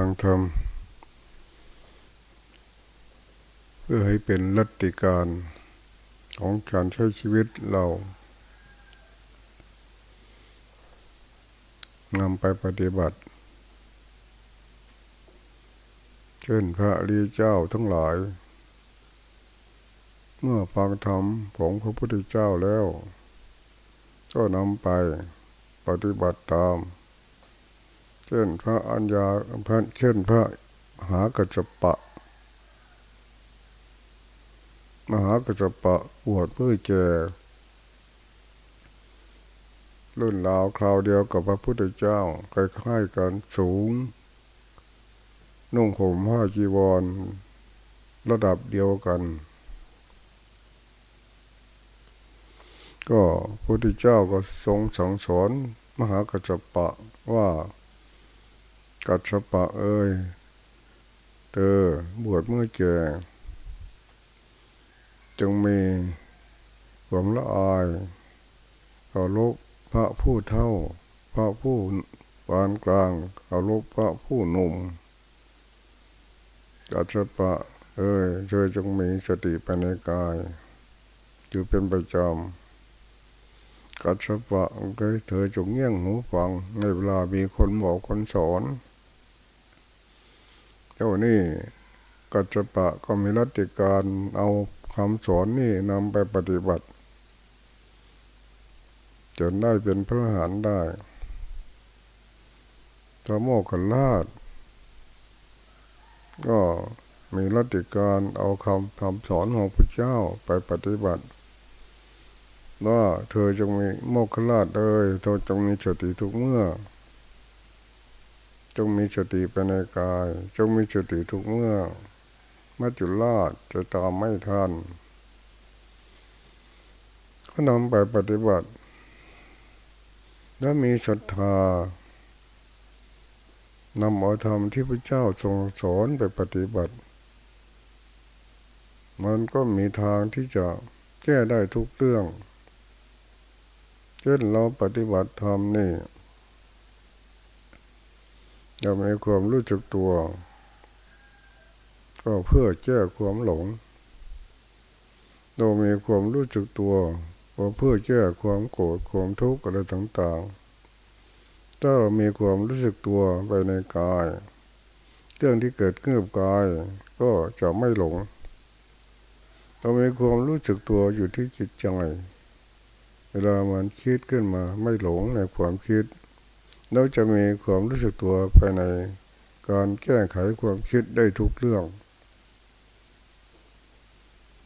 ฟังธรรม เพื่อให้เป็นรัติการของการใช้ชีวิตเรานำไปปฏิบัติ เช่นพระรีเจ้าทั้งหลาย เมื่อฟังธรรมของพระพุทธเจ้าแล้ว ก็นำไปปฏิบัติตาม เช่นพระอัญญาพระเช่นพระหากัจจปะ มหากัจจปะบวชเพื่อแก่รุ่นราวคราวเดียวกับพระพุทธเจ้าคล้ายๆกันสูง นุ่งห่มผ้าจีวร ระดับเดียวกัน ก็พระพุทธเจ้าก็ทรงสั่งสอนมหากัจจปะว่า กัจปะเอ้ยเธอบวชเมื่อแก่จงมีความละอายเคารพพระผู้เท่า พระผู้ปานกลางเคารพพระผู้หนุ่มกัจปะเอ้ยเธอจงมีสติปัญญากาย อยู่เป็นประจำกัจปะเอ้ยเธอจงเงี่ยงหูฟังในเวลามีคนบอกคนสอน จ้านี่กัจจปะก็มีรัติการเอาคำสอนนี่นำไปปฏิบัติ จนได้เป็นพระหานได้พระโมกขลาดก็มีรัติการเอาคำคำสอนของพระเจ้าไปปฏิบัติว่าเธอจงมีโมกขลาดเอ้ยเธอจงมีสติทุกเมื่อ จงมีสติไปในกาย จงมีสติทุกเมื่อมัจจุราชจะตามไม่ทันก็นำไปปฏิบัติถ้ามีศรัทธานำเอาธรรมที่พระเจ้าทรงสอนไปปฏิบัติ มันก็มีทางที่จะแก้ได้ทุกเรื่อง เช่นเราปฏิบัติธรรมนี่ เรามีความรู้จักตัว ก็เพื่อแก้ความหลง เรามีความรู้จักตัวก็เพื่อแก้ความโกรธความทุกข์อะไรต่างๆ ถ้าเรามีความรู้สึกตัวไปในกาย เรื่องที่เกิดขึ้นกับกายก็จะไม่หลง เรามีความรู้สึกตัวอยู่ที่จิตใจเวลามันคิดขึ้นมาไม่หลงในความคิด เราจะมีความรู้สึกตัวภายในการแก้ไขความคิดได้ทุกเรื่อง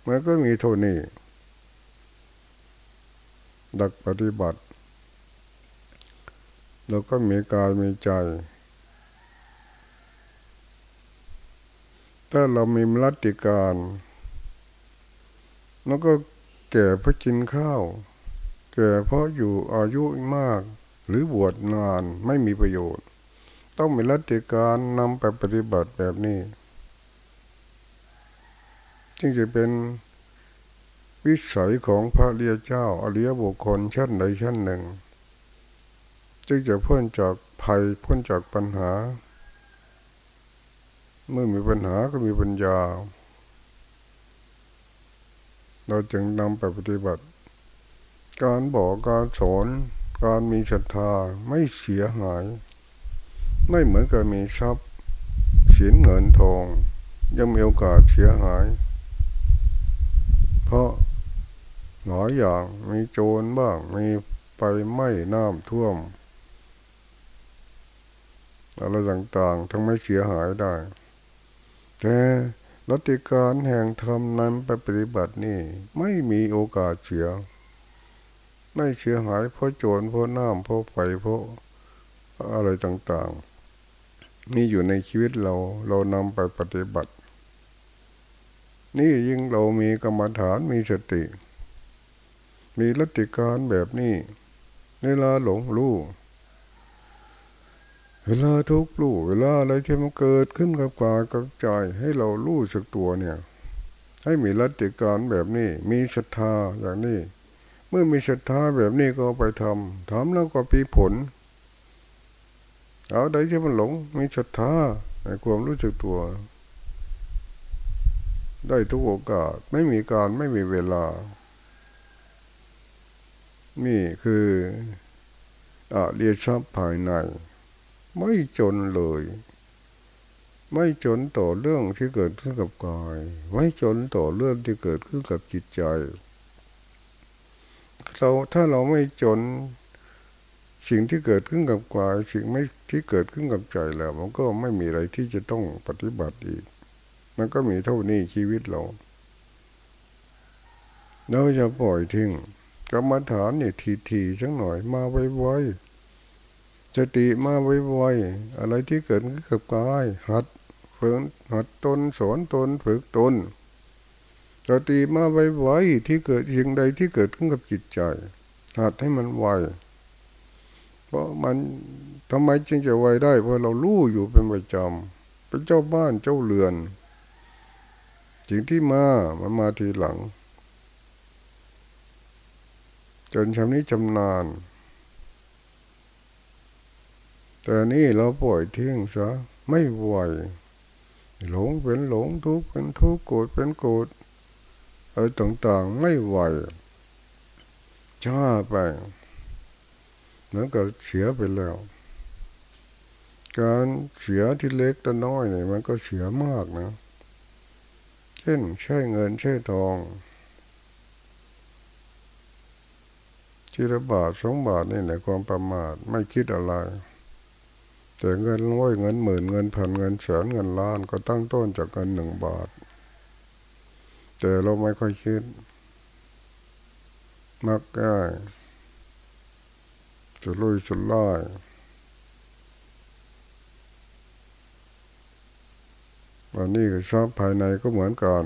มันก็มีโทนี้ดักปฏิบัติเราก็มีกายมีใจ ถ้าเรามีมรติการแล้วก็แก่เพราะกินข้าว แก่เพราะอยู่อายุมาก หรือบวชนานไม่มีประโยชน์ ต้องมีรัติการนำไปปฏิบัติแบบนี้ จึงจะเป็นวิสัยของพระเรียเจ้าอริยบุคคลชั้นใดชั้นหนึ่ง จึงจะพ้นจากภัยพ้นจากปัญหา เมื่อมีปัญหาก็มีปัญญา เราจึงนำไปปฏิบัติ การบอกการสอน การมีศรัทธาไม่เสียหาย ไม่เหมือนกับมีทรัพย์สินเงินทอง ยังมีโอกาสเสียหาย เพราะหลายอย่างมีโจรบ้างมีไปไหม้น้ำท่วมอะไรต่างๆ ทั้งไม่เสียหายได้ แต่รัติการแห่งธรรมนั้นไปปฏิบัตินี่ไม่มีโอกาสเสีย ไม่เสียหายเพราะโจรเพราะน้ำเพราะไฟเพราะอะไรต่างๆ นี่อยู่ในชีวิตเราเรานำไปปฏิบัติ นี่ยิ่งเรามีกรรมฐานมีสติ มีรัติการแบบนี้เวลาหลงรู้เวลาทุกข์รู้เวลาอะไรที่มันเกิดขึ้นกับกายกับใจให้เรารู้สึกตัวเนี่ย ให้มีรัติการแบบนี้ มีศรัทธาอย่างนี้ เมื่อมีศรัทธาแบบนี้ก็ไปทำทำแล้วก็ปีผล เอาใดที่มันหลงมีศรัทธาในความรู้สึกตัว ได้ทุกโอกาสไม่มีการไม่มีเวลา นี่คืออาเรียชับภายใน ไม่จนเลย ไม่จนต่อเรื่องที่เกิดขึ้นกับกาย ไม่จนต่อเรื่องที่เกิดขึ้นกับจิตใจ เราถ้าเราไม่จนสิ่งที่เกิดขึ้นกับกายสิ่งไม่ที่เกิดขึ้นกับใจแล้วมันก็ไม่มีอะไรที่จะต้องปฏิบัติอีก มันก็มีเท่านี้ชีวิตเราเราจะปล่อยทิ้งกรรมฐานนี่ยทีทีสักหน่อยมาไว้ๆสติมาไวๆอะไรที่เกิดขึ้นกับกาย หัดฝึกหัดตนสอนตนฝึกตน สติมาไวๆที่เกิดสิ่งใดที่เกิดขึ้นกับจิตใจหัดให้มันไว เพราะมันทำไมจึงจะไวได้ เพราะเราลู่อยู่เป็นประจำเป็นเจ้าบ้านเจ้าเรือนสิ่งที่มามันมาทีหลัง จนชำนี้ชำนาญ แต่นี่เราปล่อยทิ้งซะไม่ไหวหลงเป็นหลงทุกข์เป็นทุกข์โกรธเป็นโกรธ อะไรต่างๆไม่ไหวช้าไปเหมือนกับเสียไปแล้ว การเสียที่เล็กแต่น้อยเนี่ยมันก็เสียมากนะ เช่นใช้เงินใช้ทองทีละบาทสองบาทนี่แหละความประมาทไม่คิดอะไร แต่เงินร้อยเงินหมื่นเงินพันเงินแสนเงินล้านก็ตั้งต้นจากเงินหนึ่งบาท แต่เราไม่ค่อยคิด มักง่ายจะลุยสุดล่ายวันนี้ก็ทรัพย์ภายในก็เหมือนกัน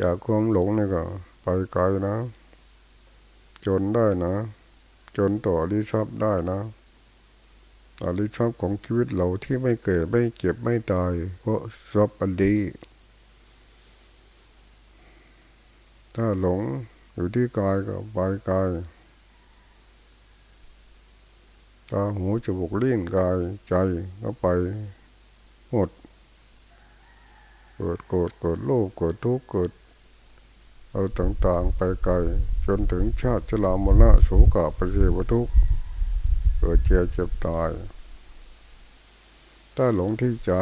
จากความหลงนี่ก็ไปไกลนะ จนได้นะ จนต่อริทรัพย์ได้นะอริทรัพย์ของชีวิตเราที่ไม่เกิดไม่เจ็บไม่ตายเพราะทรัพย์อันดี ถ้าหลงอยู่ที่กายก็ไปกายตาหูจมูกเลี้ยงกายใจก็ไปหมดเกิดโกรธเกิดโลภเกิดทุกข์เกิดเอาต่างๆไปไกลจนถึงชาติชรามรณะโสกะปเสวทุกข์เกิดเจ็บเจ็บตาย ถ้าหลงที่ใจ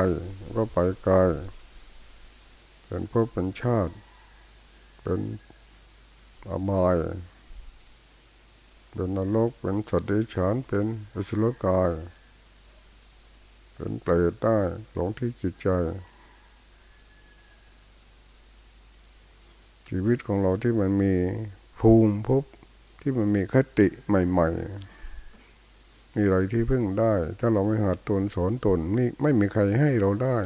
ก็ไปไกลเป็นพวกเป็นชาติ เป็น อบายเป็นนรกเป็นสัตว์ดิฉันเป็นอสุรกายเป็นเปรตได้หลงที่จิตใจ ชีวิตของเราที่มันมีภูมิภพที่มันมีคติใหม่ ๆ มีอะไรที่พึ่งได้ ถ้าเราไม่หัดตนสอนตนไม่ไม่มีใครให้เราได้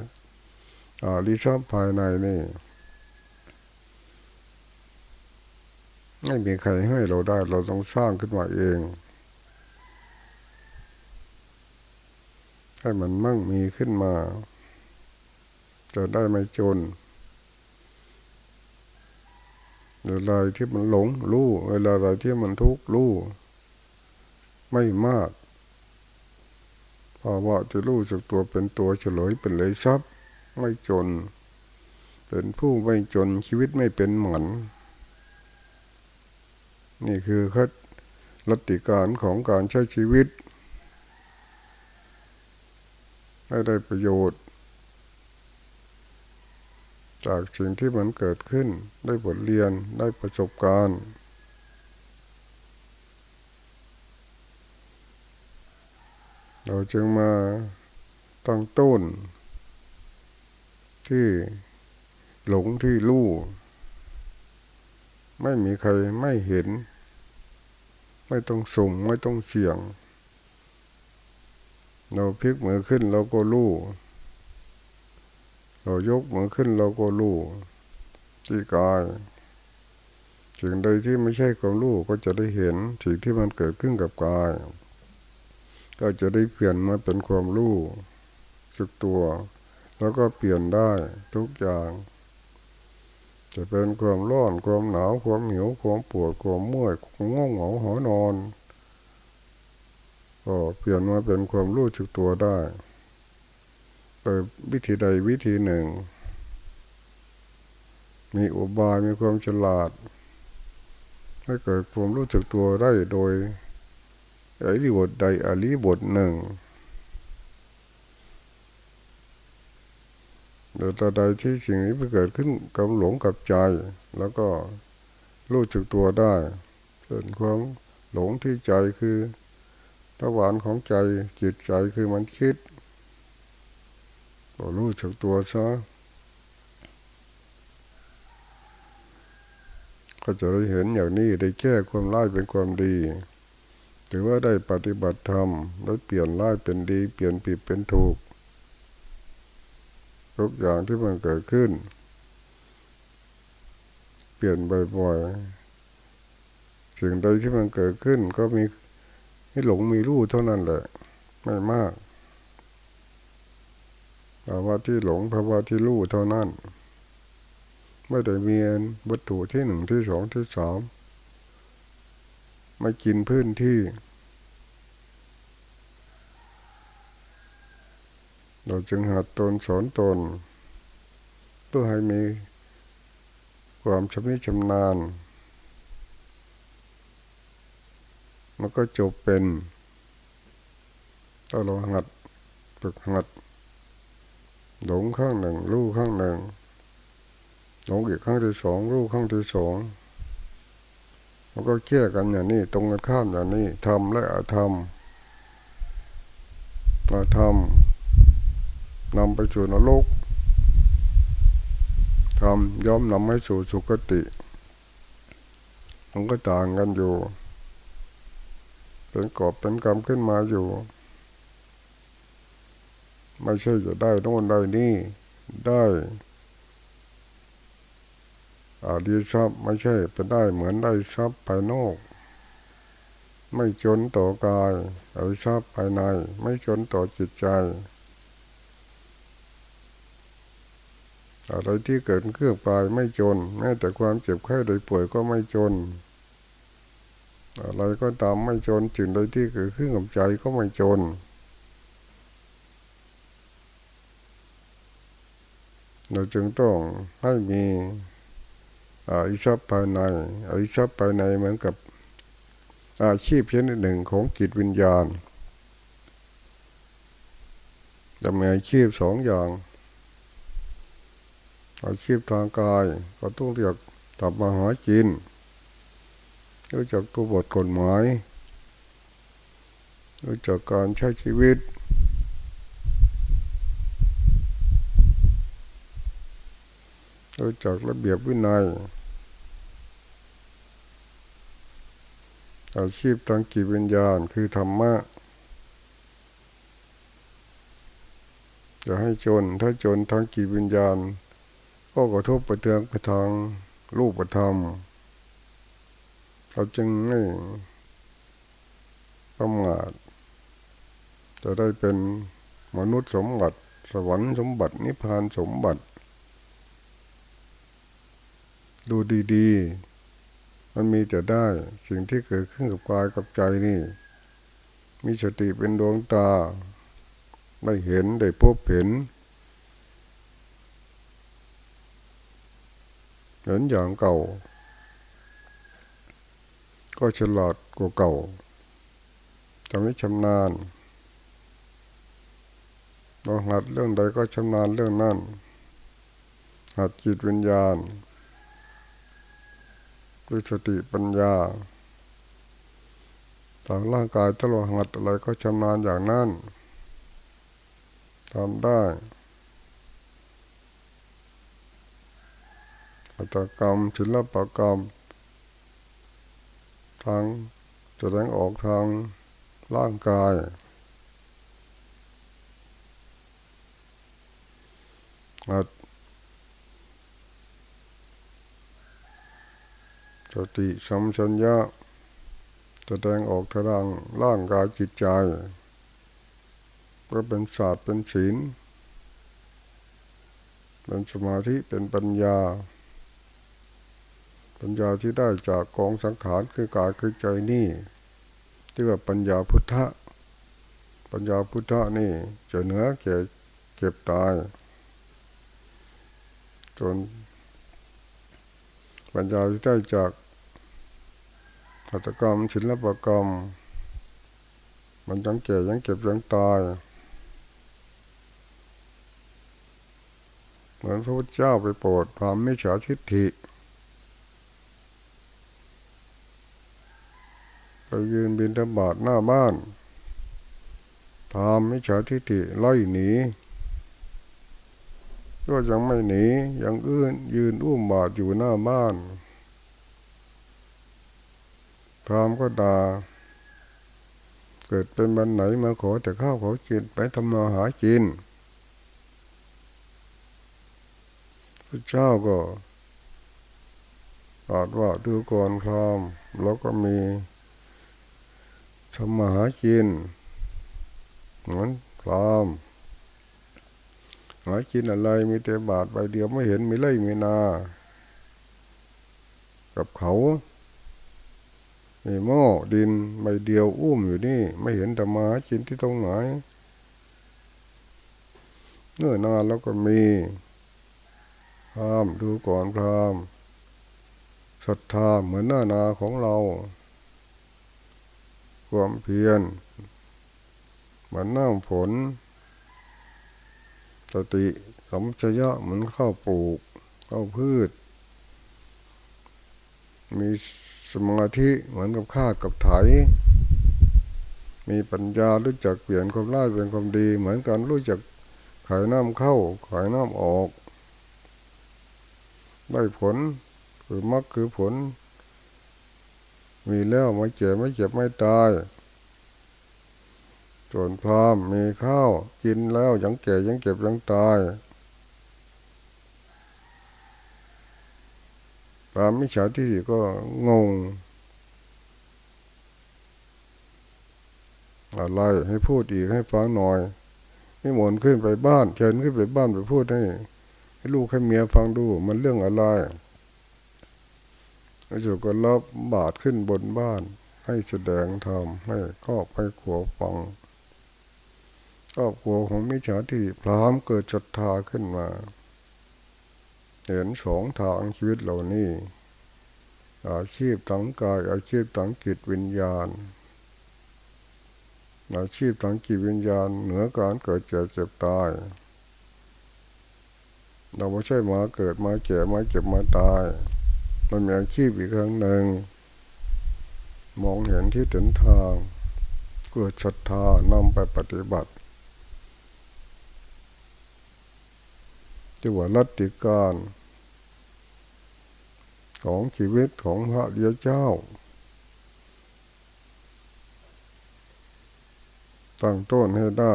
อาลิซับภายในนี่ ไม่มีใครให้เราได้ เราต้องสร้างขึ้นมาเอง ให้มันมั่งมีขึ้นมา จะได้ไม่จนเวลาที่มันหลงรู้เวลาอะไรที่มันทุกข์รู้ไม่มากภาวะจะรู้สึกตัวเป็นตัวเฉลยเป็นเลยทรัพย์ ไม่จน เป็นผู้ไม่จนชีวิตไม่เป็นหมัน นี่คือคัดรัติการของการใช้ชีวิต ให้ได้ประโยชน์ จากสิ่งที่มันเกิดขึ้นได้บทเรียนได้ประสบการณ์เราจึงมาตั้งต้น ที่หลงที่ลู่ ไม่มีใครไม่เห็น ไม่ต้องส่งไม่ต้องเสี่ยง เราพลิกมือขึ้นเราก็รู้เรายกมือขึ้นเราก็รู้ที่กายสิ่งใดที่ไม่ใช่ความรู้ก็จะได้เห็นสิ่งที่มันเกิดขึ้นกับกาย ก็จะได้เปลี่ยนมาเป็นความรู้สึกตัว แล้วก็เปลี่ยนได้ทุกอย่าง จะเป็นความร้อนความหนาวความหิวความปวดความเมื่อยความง่วงเหงาหอนอน ก็เปลี่ยนมาเป็นความรู้สึกตัวได้ดยวิธีใดวิธีหนึ่ง มีอุบายมีความฉลาดให้เกิดความรู้จักตัวได้โดยอริบทใดอริบทหนึ่ง เดี๋ยวตาใดที่สิ่งนี้เกิดขึ้นกับหลงกับใจ แล้วก็รู้จักตัวได้เกิดความหลงที่ใจคือตะวันของใจจิตใจคือมันคิดก็รู้จักตัวซะก็จะได้เห็นอย่างนี้ได้แก้ความร้ายเป็นความดี ถือว่าได้ปฏิบัติธรรมได้วเปลี่ยนร้ายเป็นดี เปลี่ยนผิดเป็นถูก ทุกอย่างที่มันเกิดขึ้น เปลี่ยนบ่อยๆสิ่งใดที่มันเกิดขึ้น ก็มีให้หลงมีรู้เท่านั้นแหละ ไม่มากภาวะที่หลงภาวะที่รู้เท่านั้นไม่ได้มีวัตถุที่หนึ่งที่สองที่สามไม่กินพื้นที่ เราจึงหัดตนสอนตน เพื่อให้มีความชำนิชำนาญ มันก็จบเป็นถ้าเราหัดฝึกหัดหลงข้างหนึ่งรู้ข้างหนึ่งหลงอีกครั้งที่สองรู้ครั้งที่สองมันก็แก้กันอย่างนี้ ตรงกันข้ามอย่างนี้ทำและอาธรรมอาธรรม นำไปสู่นรกทำย่อมนำให้สู่สุคติ มันก็ต่างกันอยู่ เป็นกอบเป็นกรรมขึ้นมาอยู่ ไม่ใช่จะได้โน่นได้นี่ได้อาดีทรัพย์ไม่ใช่เป็นได้เหมือนได้ทรัพย์ภายนอก ไม่จนต่อกายอาดีทรัพย์ภายใน ไม่จนต่อจิตใจ อะไรที่เกิดเครื่องปลายไม่จน แม้แต่ความเจ็บไข้โดยป่วยก็ไม่จน อะไรก็ตามไม่จนสิ่งใดที่เกิดขึ้นกับใจก็ไม่จน เราจึงต้องให้มีอิทรัพภายในอิทรัพภายในเหมือนกับอาชีพชนิดหนึ่งของจิตวิญญาณจะมีอาชีพสองอย่าง อาชีพทางกายก็ต้องเรียกตับมาหาจินรู้จักตัวบทกฎหมายรู้จักการใช้ชีวิต รู้จักระเบียบวินัย อาชีพทางจิตวิญญาณคือธรรมะ จะให้จนถ้าจนทางจิตวิญญาณ ก็กระทบไปเตืองไปทางรูปธรรมเราจึงไม่ประมาทจะได้เป็นมนุษย์สมบัติ สวรรค์สมบัติ นิพพานสมบัติ ดูดีๆ มันมีแต่ได้สิ่งที่เกิดขึ้นกับกายกับใจนี่ มีสติเป็นดวงตา ได้เห็นได้พบเห็น เห็นอย่างเก่า ก็ฉลาดกว่าเก่าทำให้ชำนาญเราหัดเรื่องใดก็ชำนาญเรื่องนั้น หัดจิตวิญญาณด้วยสติปัญญาทางร่างกายตลอดหัดอะไรก็ชำนาญอย่างนั้นทำได้ อัตกรรมศิลปกรรม ทางแสดงออกทางร่างกาย อัดสติสัมชัญญะแสดงออกทางร่างกายจิตใจ ก็เป็นศาสตร์เป็นศีล เป็นสมาธิเป็นปัญญา ปัญญาที่ได้จากกองสังขารคือกายคือใจนี่ที่ว่าปัญญาพุทธะ ปัญญาพุทธะนี่จะเหนือแก่เก็บตาย จน ปัญญาที่ได้จากหัตถกรรมศิลปกรรม มันยังแก่ยังเก็บยังตาย เหมือนพระพุทธเจ้าไปโปรดความไม่ฉาทิฏฐิไป ยืนบินธบาตหน้าบ้านตามไม่ฉาทิฏฐิไล่หนีก็ยังไม่หนียังอื้นยืนอุ้มบาดอยู่หน้าบ้านพรามก็ด่าเกิดเป็นวันไหนมาขอแต่ข้าวขอกินไปทำมาหากินพระเจ้าก็ตรัสว่าดูก่อนพรามแล้วก็มี ทำมาหากินเหมือนพรามหากินอะไรมีแต่บาทใบเดียวไม่เห็นมีไร่มีนา กับเขามีหม้อดินใบเดียวอุ้มอยู่นี่ ไม่เห็นแต่มากินที่ตรงไหนเนื้อนานแล้วก็มีพรามดูก่อนพรามศรัทธาเหมือนหน้านาของเรา ความเพียรเหมือนน้ำฝนสติสมชยะเหมือนข้าวปลูกข้าวพืช มีสมาธิเหมือนกับข้ากับไถ มีปัญญารู้จักเปลี่ยนความร้ายเป็นความดี เหมือนกันรู้จักขายน้ำเข้าขายน้ำออก ได้ผลคือมรรคคือผล มีแล้วไม่เจ็บไม่เจ็บไม่ตายจนพรามมีข้าวกินแล้วยังแก่ยังเก็บยังตายพรามมิจฉาที่ก็งง อะไรให้พูดอีกให้ฟังหน่อยให้หมนขึ้นไปบ้าน เชิญขึ้นไปบ้านไปพูดให้ให้ลูกให้เมียฟังดูมันเรื่องอะไร แล้วจุก็รับบาดขึ้นบนบ้าน ให้แสดงธรรมให้ครอบให้ขัวฟังครอบครัวของมิจฉาทิพร้อมเกิดศรัทธาขึ้นมา เห็นสองทางชีวิตเหล่านี้อาชีพทั้งกายอาชีพทั้งจิตวิญญาณ อาชีพทั้งจิตวิญญาณ เหนือการเกิดเจ็บเจ็บตาย เราไม่ใช่มาเกิดมาเจ็บมาเจ็บมาตาย มันมีอาชีพอีกครั้งหนึ่ง มองเห็นที่ถึงทางเกิดศรัทธานำไปปฏิบัติจะว่ารัติการของชีวิตของพระเดียเจ้า ตั้งต้นให้ได้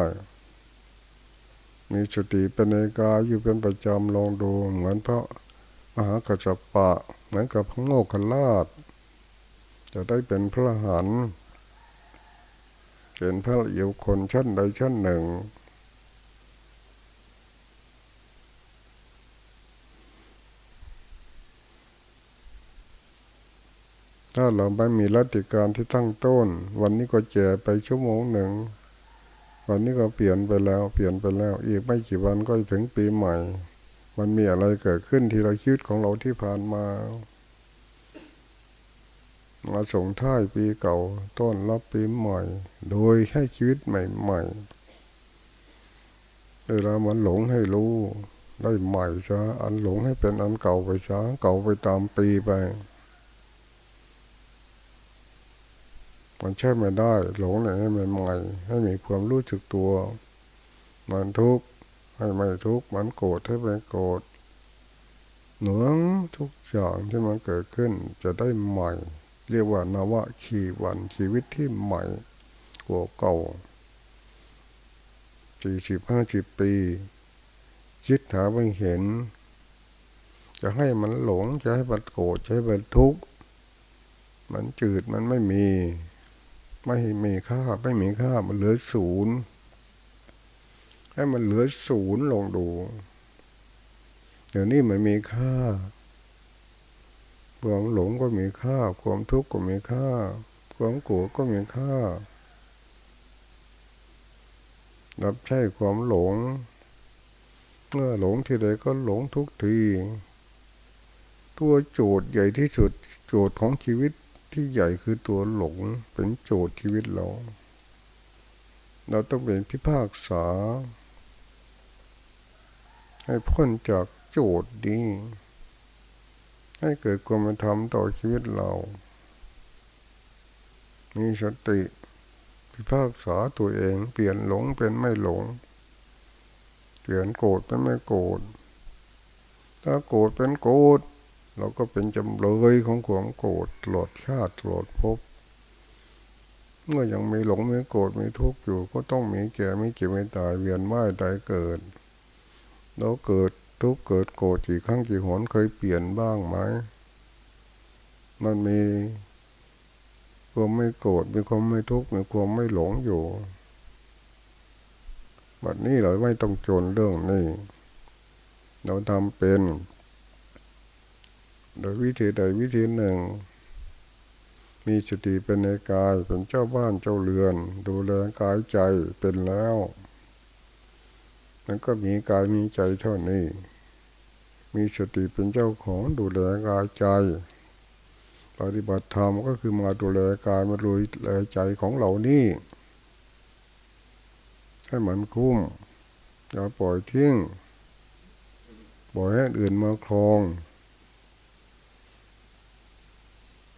มีสติเป็นเอกาอยู่เป็นประจำลองดูเหมือนพระมหากัจจปะ เหมือนกับพระโงคลาชจะได้เป็นพระหันเป็นพระเอียวคนชั้นใดชั้นหนึ่ง ถ้าเราไม่มีรัติการที่ตั้งต้น วันนี้ก็แก่ไปชั่วโมงหนึ่ง วันนี้ก็เปลี่ยนไปแล้ว เปลี่ยนไปแล้ว อีกไม่กี่วันก็ถึงปีใหม่ มันมีอะไรเกิดขึ้นที่เราคิดของเราที่ผ่านมา มาส่งท้ายปีเก่า ต้นรับปีใหม่ โดยให้ชีวิตใหม่ๆเวลามันหลงให้รู้ได้ใหม่ซะอันหลงให้เป็นอันเก่าไปซะเก่าไปตามปีไป มันใช่ไม่ได้ หลงเลยให้มันใหม่ ให้มีความรู้สึกตัว มันทุกข์ ให้ไม่ทุกข์มันโกรธให้ไม่โกรธเหนืองทุกอย่างที่มันเกิดขึ้นจะได้ใหม่ เรียกว่านวะขีวันชีวิตที่ใหม่กว่าเก่าสี่สิบห้าสิบปีคิดหาไม่เห็น จะให้มันหลงจะให้มันโกรธจะให้มันทุกข์มันจืดมันไม่มี ไม่มีค่าไม่มีค่ามันเหลือศูนย์ ให้มันเหลือศูนย์ลงดู เดี๋ยวนี้มันมีค่า ความหลงก็มีค่า ความทุกข์ก็มีค่า ความโกรธก็มีค่า รับใช้ความหลง เมื่อหลงที่ใดก็หลงทุกที ตัวโจทย์ใหญ่ที่สุด โจทย์ของชีวิตที่ใหญ่คือตัวหลงเป็นโจทย์ชีวิตเรา เราต้องเป็นพิพากษา ให้พ้นจากโจทย์นี้ให้เกิดความธรรมต่อชีวิตเรา มีสติพิพากษาตัวเอง เปลี่ยนหลงเป็นไม่หลง เปลี่ยนโกรธเป็นไม่โกรธ ถ้าโกรธเป็นโกรธเราก็เป็นจำเลยของความโกรธตลดชาติตลดภพเมื่อยังมีหลงมีโกรธมีทุกข์อยู่ ก็ต้องมีแก่มีเก็บมีตายเวียนว่ายตายเกิด เราเกิดทุกเกิดโกรธกี่ครั้งกี่หนเคยเปลี่ยนบ้างไหมมันมีความไม่โกรธมีความไม่ทุกข์มีความไม่หลงอยู่บัดนี้เราไม่ต้องโจนเรื่องนี้เราทำเป็น โดยวิธีใดวิธีหนึ่ง มีสติเป็นในกายเป็นเจ้าบ้านเจ้าเรือน ดูแลกายใจเป็นแล้ว มันก็มีกายมีใจเท่านี้ มีสติเป็นเจ้าของดูแลกายใจ ปฏิบัติธรรมก็คือมาดูแลกายมาดูแลใจของเรานี่ให้มันคุ้มอย่าปล่อยทิ้งปล่อยให้อื่นมาครอง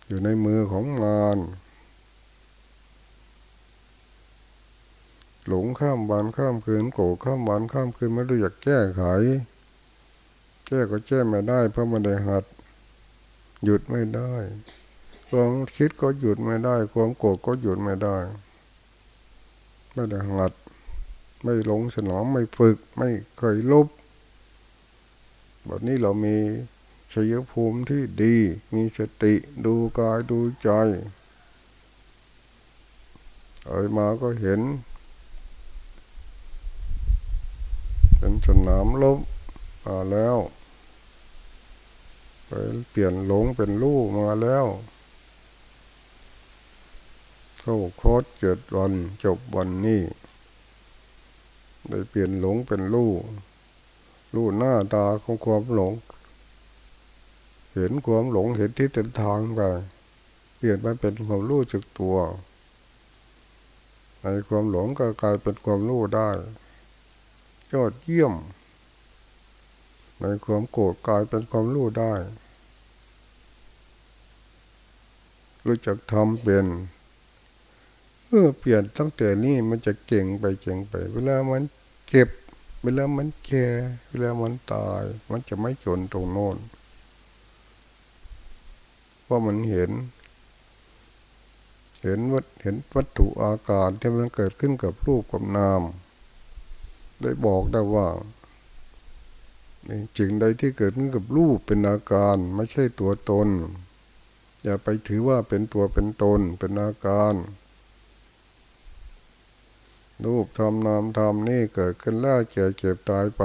อยู่ในมือของงาน หลงข้ามวันข้ามคืนโกรข้ามวันข้ามคืนไม่รู้อยากแก้ไข แก้ก็แก้ไม่ได้เพราะมันได้หัด หยุดไม่ได้ความคิดก็หยุดไม่ได้ ความโกรธก็หยุดไม่ได้ ไม่ได้หัด ไม่หลงสนองไม่ฝึก ไม่เคยลบแบบนี้เรามีชัยภูมิที่ดี มีสติดูกายดูใจเอ่ยมาก็เห็น เป็นสนามลบมาแล้วไปเปลี่ยนหลงเป็นลูกมาแล้วเข้าโคตรเจ็ดวันจบวันนี้ได้เปลี่ยนหลงเป็นลูกลูกหน้าตาของความหลง เห็นความหลงเห็นที่เต็นทางไปเปลี่ยนมาเป็นความรู้จึกตัวในความหลงก็กลายเป็นความรู้ได้ ยอดเยี่ยมในความโกรธกลายเป็นความรู้ได้ รู้จักทำเป็นเมื่อเปลี่ยนตั้งแต่นี้มันจะเก่งไปเก่งไป เวลามันเก็บ เวลามันแก่เวลามันตาย มันจะไม่จนตรงโน้นว่ามันเห็น เห็นวัตเห็นวัตถุอาการที่มันเกิดขึ้นกับรูปกับนาม ได้บอกได้ว่าจริงใดที่เกิดขึ้นกับรูปเป็นอาการไม่ใช่ตัวตน อย่าไปถือว่าเป็นตัวเป็นตนเป็นอาการ รูปทำนามทำนี่เกิดขึ้นแล้วเจ็บเจ็บตายไป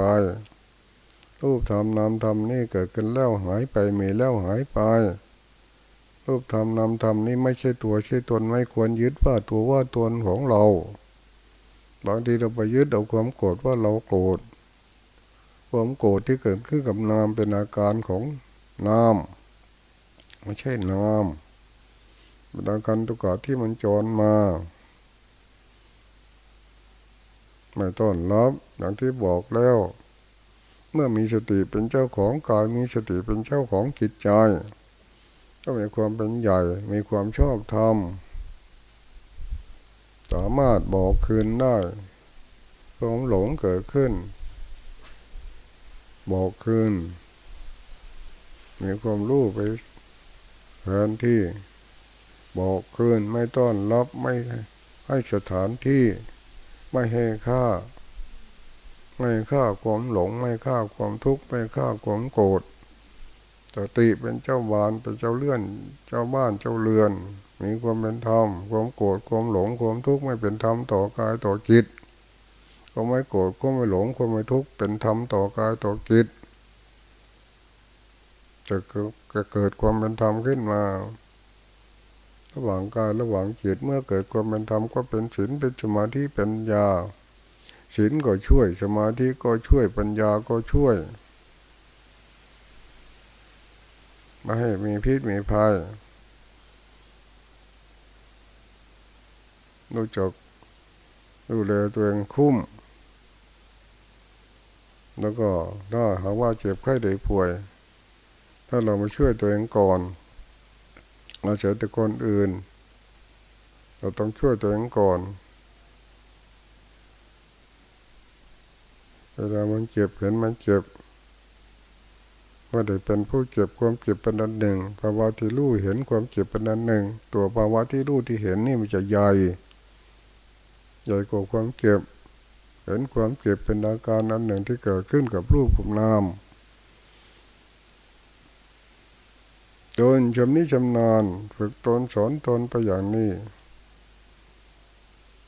รูปทำนามทำนี่เกิดขึ้นแล้วหายไปมีแล้วหายไป รูปทำนามทำนี่ไม่ใช่ตัวใช่ตนไม่ควรยึดว่าตัวว่าตนของเรา บางทีเราไปยึดเอาความโกรธว่าเราโกรธความโกรธที่เกิดขึ้นกับนามเป็นอาการของนามไม่ใช่นามเป็นอาการตุกาที่มันจรมาไม่ต้อนรับอย่างที่บอกแล้ว เมื่อมีสติเป็นเจ้าของกายมีสติเป็นเจ้าของจิตใจ ก็มีความเป็นใหญ่มีความชอบธรรม สามารถบอกคืนได้ความหลงเกิดขึ้น บอกคืน มีความรู้ไปแทนที่ บอกคืนไม่ต้อนรับไม่ให้สถานที่ไม่ให้ค่า ไม่ค่าความหลง ไม่ค่าความทุกข์ ไม่ค่าความโกรธสติเป็นเจ้าบานเป็นเจ้าเลื่อน เจ้าบ้านเจ้าเรือน มีความเป็นธรรมความโกรธความหลงความทุกข์ไม่เป็นธรรมต่อกายต่อจิตก็ไม่โกรธก็ไม่หลงก็ไม่ทุกข์เป็นธรรมต่อกายต่อจิตจะเกิดความเป็นธรรมขึ้นมา ระหว่างกายระหว่างจิตเมื่อเกิดความเป็นธรรมก็เป็นศีลเป็นสมาธิเป็นญาศีลก็ช่วยสมาธิก็ช่วยปัญญาก็ช่วยไม่ให้มีพิษมีภัย รู้จักดูแลตัวเองคุ้ม แล้วก็ถ้าหาว่าเจ็บไข้ได้ป่วย ถ้าเรามาช่วยตัวเองก่อน เราเสียแต่คนอื่น เราต้องช่วยตัวเองก่อนเวลามันเจ็บเห็นมันเจ็บว่าได้เป็นผู้เจ็บความเจ็บเป็นอันหนึ่งภาวะที่รู้เห็นความเจ็บเป็นอันหนึ่ง ตัวภาวะที่รู้ที่เห็นนี่มันจะใหญ่ ใหญ่กว่าความเจ็บ เห็นความเจ็บเป็นอาการอันหนึ่งที่เกิดขึ้นกับรูปกับนามจนชำนิชำนาญฝึกตนสอนตนไปอย่างนี้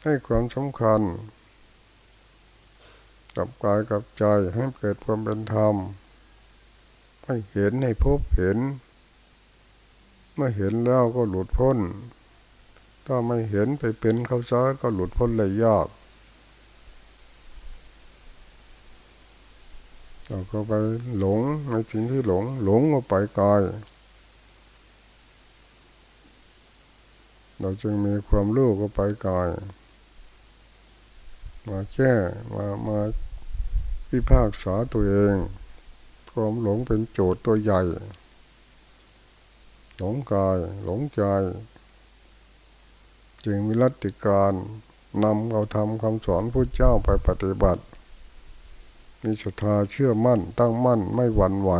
ให้ความสำคัญ กับกายกับใจให้เกิดความเป็นธรรม ให้เห็นให้พบเห็น เมื่อเห็นแล้วก็หลุดพ้น ถ้าไม่เห็นไปเป็นเขาซ้าก็หลุดพ้นเลยยากเราก็ไปหลงในสิ่งที่หลง หลงก็ไปกาย เราจึงมีความรู้ก็ไปกาย มาแก้มามาพิพากษาตัวเอง ความหลงเป็นโจทย์ตัวใหญ่ หลงกาย หลงใจ จึงมีรัติการนำเราทำคำสอนพระเจ้าไปปฏิบัติ มีศรัทธาเชื่อมั่น ตั้งมั่นไม่หวั่นไหว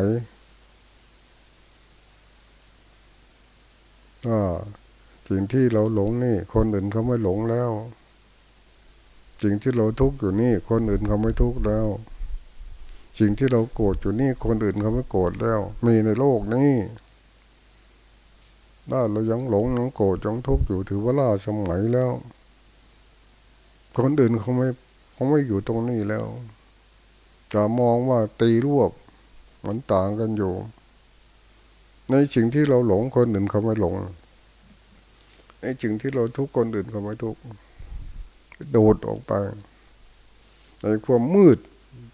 ว่าสิ่งที่เราหลงนี่ คนอื่นเขาไม่หลงแล้วสิ่งที่เราทุกข์อยู่นี่ คนอื่นเขาไม่ทุกข์แล้วสิ่งที่เราโกรธอยู่นี่คนอื่นเขาไม่โกรธแล้ว มีในโลกนี้ ถ้าเรายังหลงยังโกรธยังทุกข์อยู่ถือว่าล่าสมัยแล้ว คนอื่นเขาไม่เขาไม่อยู่ตรงนี้แล้ว จะมองว่าตีรวบมันต่างกันอยู่ ในสิ่งที่เราหลงคนอื่นเขาไม่หลง ในสิ่งที่เราทุกคนอื่นเขาไม่ทุกโดดออกไป ในความมืด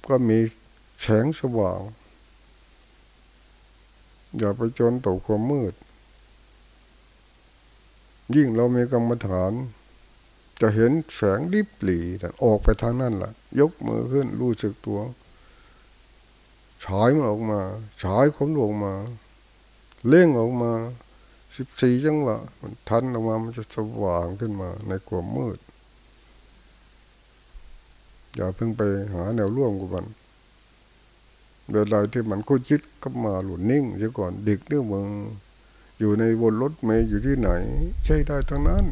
ก็มีแสงสว่าง อย่าไปจนตกความมืด ยิ่งเรามีกรรมฐาน จะเห็นแสงริบหลีออกไปทางนั้นแหละยกมือขึ้นรู้สึกตัวฉายมันออกมาฉายความลงมา เล่งออกมาสิบสี่จังหวะมันทันออกมามันจะสว่างขึ้นมา ในความมืด อย่าเพิ่งไปหาแนวร่วมกับมันเวลาที่มันก็จิตก็มาหลุดนิ่งเสียก่อนเด็กเนี่ยมึง อยู่ในบนรถเมย์อยู่ที่ไหน ใช่ได้ทั้งนั้น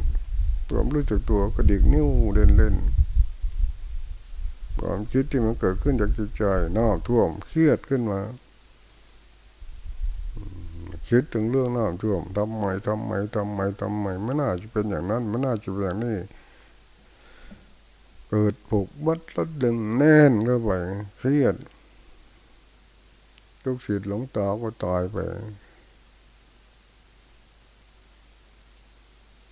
ความรู้จักตัวก็เด็กนิ้วเล่นเล่นความคิดที่มันเกิดขึ้นจากจิตใจน้าท่วมเครียดขึ้นมา คิดถึงเรื่องน้ำท่วมทำไมทำไมทำไมทำไมไม่น่าจะเป็นอย่างนั้นไม่น่าจะเป็นอย่างนี้เกิดผูกบัดแล้วดึงแน่นเข้าไปเครียดลูกศิษย์หลงตาก็ตายไป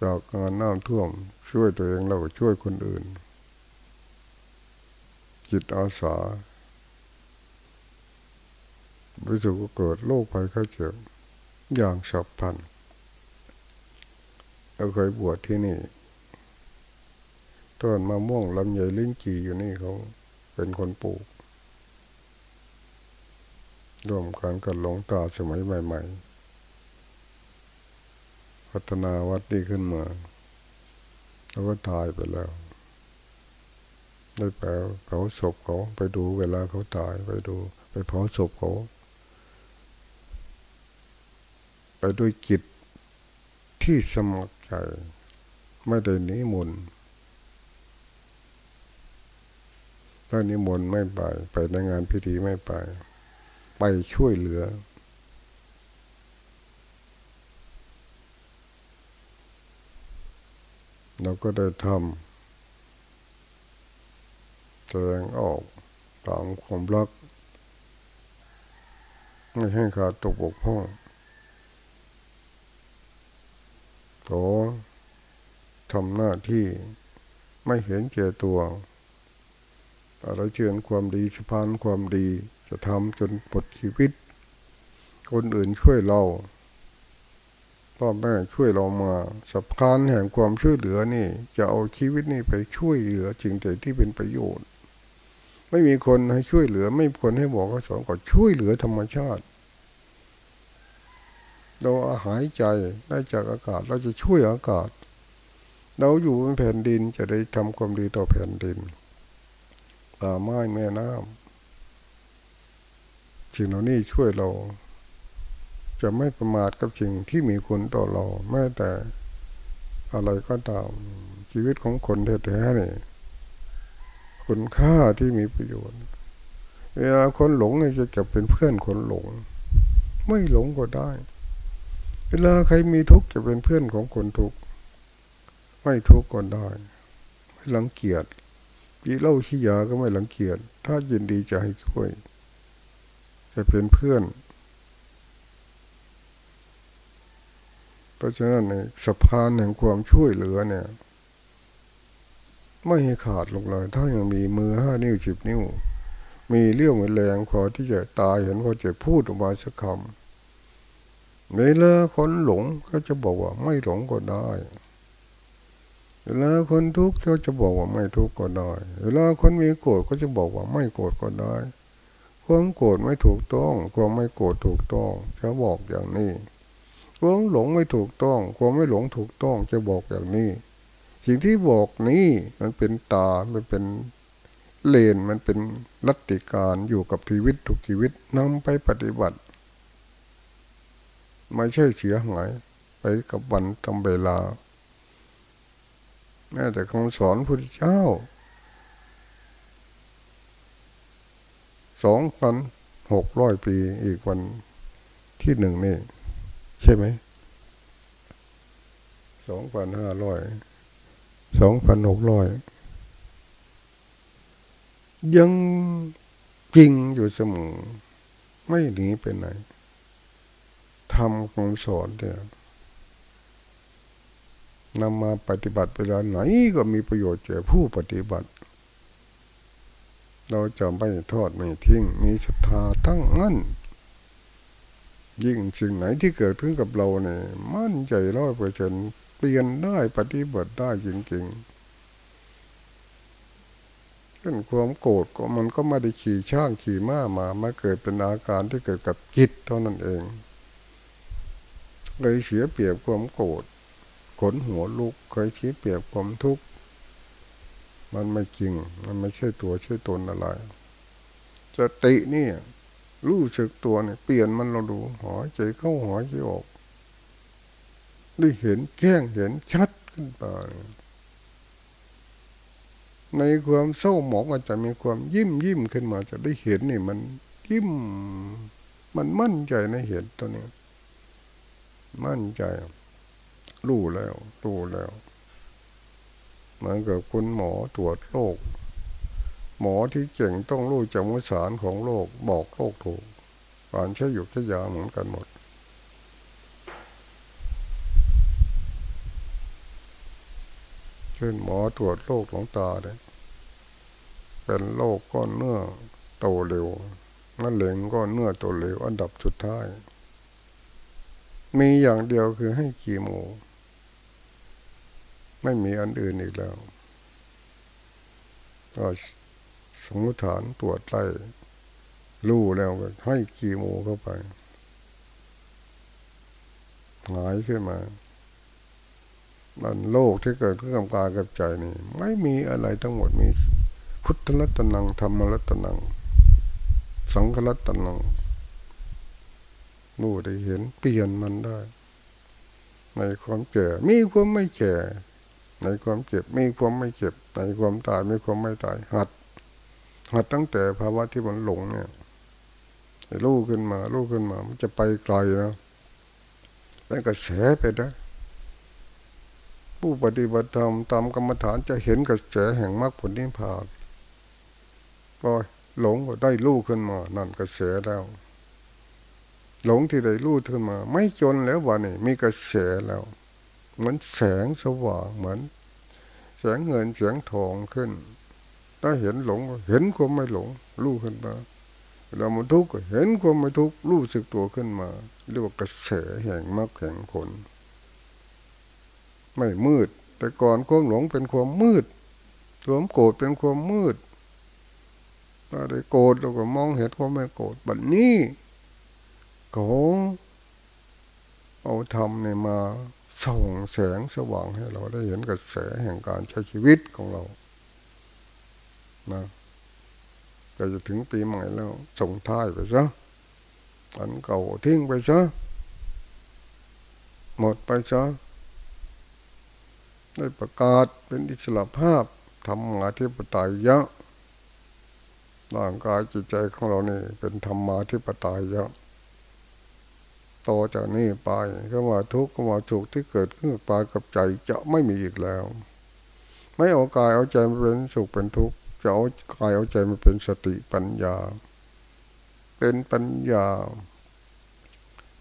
จากงานน้ำท่วมช่วยตัวเองแล้วก็ช่วยคนอื่น จิตอาสาวิสุก็เกิดโรคภัยไข้เจ็บอย่างฉับพลันเราเคยบวชที่นี่ต้นมะม่วงลำใหญ่ลิ้นจี่อยู่นี่เขาเป็นคนปลูกร่วมกันกับหลงตาสมัยใหม่ ๆ พัฒนาวัดนี้ขึ้นมาแล้วก็ตายไปแล้วได้แปลเผาศพเขาไปดูเวลาเขาตายไปดู ไปเผาศพเขา ไปด้วยจิตที่สมัครใจไม่ได้นิมนต์ถ้านิมนต์ไม่ไป ไปในงานพิธีไม่ไป ไปช่วยเหลือ เราก็ได้ทำแสดงออกตามความรัก ไม่ให้ขาดตกบกพร่องขอทำหน้าที่ไม่เห็นเก่ตัวอะไรเชิญความดีสะพานความดีจะทำจนหมดชีวิต คนอื่นช่วยเรา พ่อแม่ช่วยเรามาสะพานแห่งความช่วยเหลือนี่ จะเอาชีวิตนี้ไปช่วยเหลือสิ่งใดที่เป็นประโยชน์ ไม่มีคนให้ช่วยเหลือ ไม่มีคนให้บอกก็สอนก็ช่วยเหลือธรรมชาติ เราหายใจได้จากอากาศเราจะช่วยอากาศ เราอยู่บนแผ่นดินจะได้ทำความดีต่อแผ่นดินป่าไม้แม่น้ำสิ่งเหล่านี้ช่วยเรา จะไม่ประมาทกับสิ่งที่มีคุณต่อเราแม้แต่อะไรก็ตามชีวิตของคนแท้ๆนี่คุณค่าที่มีประโยชน์ เวลาคนหลงจะจะเป็นเพื่อนคนหลง ไม่หลงก็ได้ เวลาใครมีทุกข์จะเป็นเพื่อนของคนทุกข์ไม่ทุกข์ก็ได้ไม่หลังเกียจยีเล่าขี้ยาก็ไม่หลังเกียจถ้ายินดีจะให้ช่วย จะเป็นเพื่อน เพราะฉะนั้นในสะพานแห่งความช่วยเหลือเนี่ย ไม่ขาดลงเลย ถ้ายังมีมือห้านิ้วสิบนิ้ว มีเรี่ยวมีแรงพอที่จะตายเห็นพอจะพูดออกมาสักคำเวลาคนหลงก็จะบอกว่าไม่หลงก็ได้เวลาคนทุกข์เขาจะบอกว่าไม่ทุกข์ก็ได้เวลาคนมีโกรธก็จะบอกว่าไม่โกรธก็ได้ความโกรธไม่ถูกต้องความไม่โกรธถูกต้องจะบอกอย่างนี้ ความหลงไม่ถูกต้อง ความไม่หลงถูกต้องจะบอกอย่างนี้ สิ่งที่บอกนี้มันเป็นตามันเป็นเลนมันเป็นลัตติการอยู่กับชีวิตทุกชีวิตนำไปปฏิบัติ ไม่ใช่เสียหายไปกับวันทำเวลาแม้แต่คำสอนพุทธเจ้าสองพันหกร้อยปีอีกวันที่หนึ่งนี่ ใช่ไหมสองพันห้าร้อยสองพันหกร้อยยังจริงอยู่เสมอไม่หนีไปไหนทำของสอนเนี่ยนำมาปฏิบัติเวลาไหนก็มีประโยชน์แก่ผู้ปฏิบัติ เราจะไม่ทอดไม่ทิ้งมีศรัทธาทั้งนั้น ยิ่งสิ่งไหนที่เกิดขึ้นกับเราเนี่ยมั่นใจร้อยเปอร์เซ็นเปลี่ยนได้ปฏิบัติได้จริงๆเช่นความโกรธก็มันก็ไม่ได้ขี่ช่างขี่ม้ามามาเกิดเป็นอาการที่เกิดกับจิตเท่านั้นเองเคยเสียเปรียบความโกรธขนหัวลุกเคยเสียเปรียบความทุกข์มันไม่จริง มันไม่ใช่ตัวใช่ตนอะไรสตินี่ รู้สึกตัวเนี่ยเปลี่ยนมันเราดูหอยใจเข้าหอยใจออกได้เห็นแจ้งเห็นชัดขึ้นไปในความเศร้าหมองอาจจะมีความยิ้มยิ้มขึ้นมาจะได้เห็นนี่มันยิ้ม มันมั่นใจในเห็นตัวนี้ มั่นใจ รู้แล้วรู้แล้วเหมือนกับคุณหมอตรวจโรค หมอที่เก่งต้องรู้จักวิสารของโรคบอกโรคถูกการใช้อยู่ใช้ยาเหมือนกันหมด เช่นหมอตรวจโรคของตาเนี่ยเป็นโรคก้อนเนื้อโตเร็วมะเร็งก้อนเนื้อโตเร็ว อันดับสุดท้าย มีอย่างเดียวคือให้กีโม ไม่มีอันอื่นอีกแล้วก็ สมมติฐานตรวจไล่รู้แล้วก็ให้กีโมเข้าไปหายขึ้นมามันโลกที่เกิดขึ้นกับกายกับใจนี่ ไม่มีอะไรทั้งหมดมี พุทธรัตนังธรรมรัตนัง สังฆรัตนังรู้ได้เห็นเปลี่ยนมันได้ ในความเจ็บมีความไม่แก่ในความเจ็บมีความไม่เจ็บในความตายมีความไม่ตายหัด หัดตั้งแต่ภาวะที่มันหลงเนี่ยรู้ขึ้นมารู้ขึ้นมา มันจะไปไกลนะแล้วก็แสไปนะผู้ปฏิบัติธรรมตามกรรมฐานจะเห็นกระแสแห่งมรรคผลนิพพานก็หลงก็ได้รู้ขึ้นมา นั่นกระแสแล้ว หลงที่ใดรู้ขึ้นมา ไม่จนแล้ววันนี้มีกระแสแล้ว เหมือนแสงสว่างเหมือน แสงเงินแสงทองขึ้น ถ้าเห็นหลง เห็นความไม่หลง รู้ขึ้นมาเรามันทุกข์เห็นความไม่ทุกข์รู้สึกตัวขึ้นมา เรียกว่ากระแสแห่งมรรคแห่งผล ไม่มืด แต่ก่อนความหลงเป็นความมืดความโกรธเป็นความมืดถ้าได้โกรธเราก็มองเห็นความไม่โกรธบัดนี้ขอเอาธรรมเนี่ยมาส่องแสงสว่างให้เราได้เห็นกระแสแห่งการใช้ชีวิตของเรา นะก็จะถึงปีใหม่แล้ว ส่งท้ายไปซะอันเก่าทิ้งไปซะหมดไปซะได้ประกาศเป็นอิสระภาพทำงานที่ปไตยยะร่างกายจิตใจของเรานี่เป็นธรรมาที่ปไตยยะต่อจากนี้ไปก็ว่าทุกข์ก็ว่าสุขที่เกิดขึ้นปายกับใจจะไม่มีอีกแล้ว ไม่เอากายเอาใจเป็นสุขเป็นทุกข์ จะเอากายเอาใจมาเป็นสติปัญญา เป็นปัญญา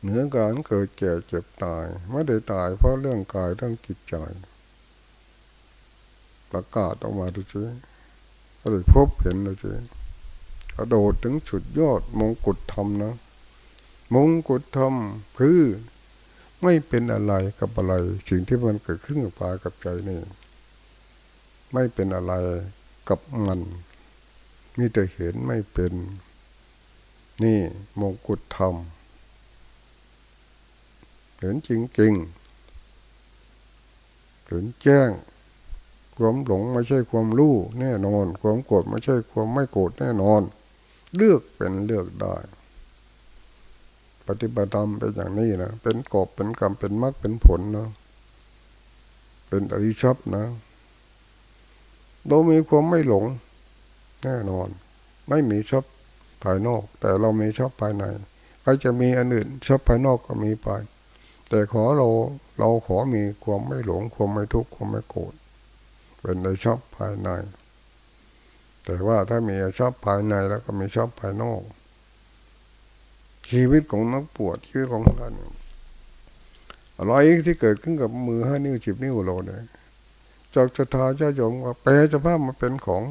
เหนือการเกิดแก่เจ็บตาย ไม่ได้ตายเพราะเรื่องกายเรื่องจิตใจ ประกาศออกมาดูสิก็เลยพบเห็นดูสิกระโดดถึงสุดยอดมงกุฎธรรมนะ มงกุฎธรรมคือไม่เป็นอะไรกับอะไร สิ่งที่มันเกิดขึ้นกับปายกับใจนี่ ไม่เป็นอะไร กับมันมีแต่เห็นไม่เป็น นี่มงกุฎธรรม เห็นจริงจริงเห็นแจ้ง ความหลงไม่ใช่ความรู้แน่นอน ความโกรธไม่ใช่ความไม่โกรธแน่นอน เลือกเป็นเลือกได้ปฏิบัติธรรมเป็นอย่างนี้นะ เป็นกบเป็นกรรมเป็นมรรคเป็นผลนะ เป็นอริชับนะ เรามีความไม่หลงแน่นอน ไม่มีชอบภายนอก แต่เรามีชอบภายในใครจะมีอันอื่นชอบภายนอกก็มีไป แต่ขอเราเราขอมีความไม่หลง ความไม่ทุกข์ความไม่โกรธเป็นในชอบภายใน แต่ว่าถ้ามีชอบภายในแล้วก็มีชอบภายนอก ชีวิตของนักปวดชีวิตของท่านอะไรที่เกิดขึ้นกับมือห้านิ้วจิบนิ้วเราเนี่ย จากสถาเจ้าโยมว่าแปลสภาพมาเป็นของ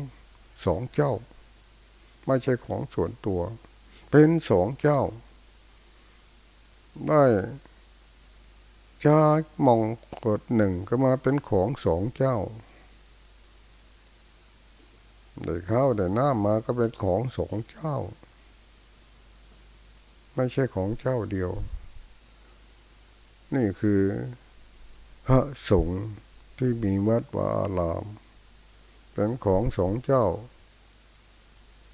สองเจ้า ไม่ใช่ของส่วนตัว เป็นสองเจ้า ได้ชามองกดหนึ่งก็มาเป็นของสองเจ้าได้ข้าวได้น้ำมาก็เป็นของสองเจ้า ไม่ใช่ของเจ้าเดียว นี่คือพระสงฆ์ ที่มีวัดวาอาราม เป็นของสองเจ้า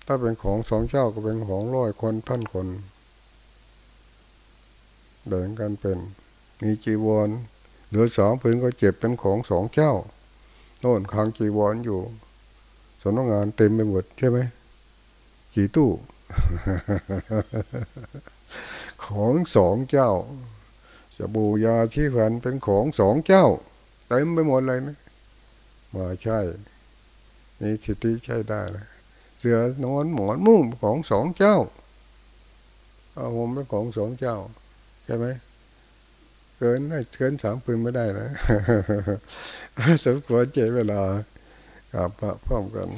ถ้าเป็นของสองเจ้าก็เป็นของร้อยคนพันคนแบ่งกันเป็น มีจีวรเหลือสองพื้นก็เจ็บเป็นของสองเจ้าโน่นคางจีวรออยู่สำนักงานเต็มไปหมดใช่ไหมกี่ตู้ ของสองเจ้าสบู่ยาชีฟันเป็นของสองเจ้า เต็มไปหมดเลยนะว่าใช่นี่สิทธิใช้ได้นะเสือนอนหมอนมุ้งของสองเจ้าเอาผมเป็นของสองเจ้าใช่ไหมเกินไม่เกินสามปืนไม่ได้นะสมควรเจเวลากับพระพร้อมกัน